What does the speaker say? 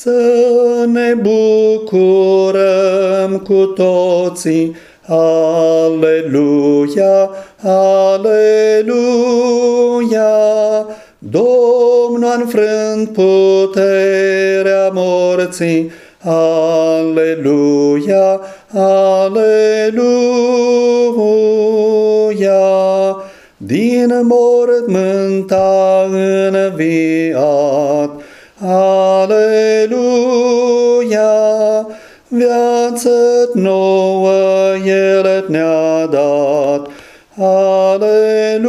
Să ne bucurăm cu toții, Aleluia, Aleluia. Domnul a înfrânt puterea morții, Aleluia, Aleluia. Din mormânt a înviat, Aleluia! Aleluia! Viață nouă El ne-a dat. Aleluia!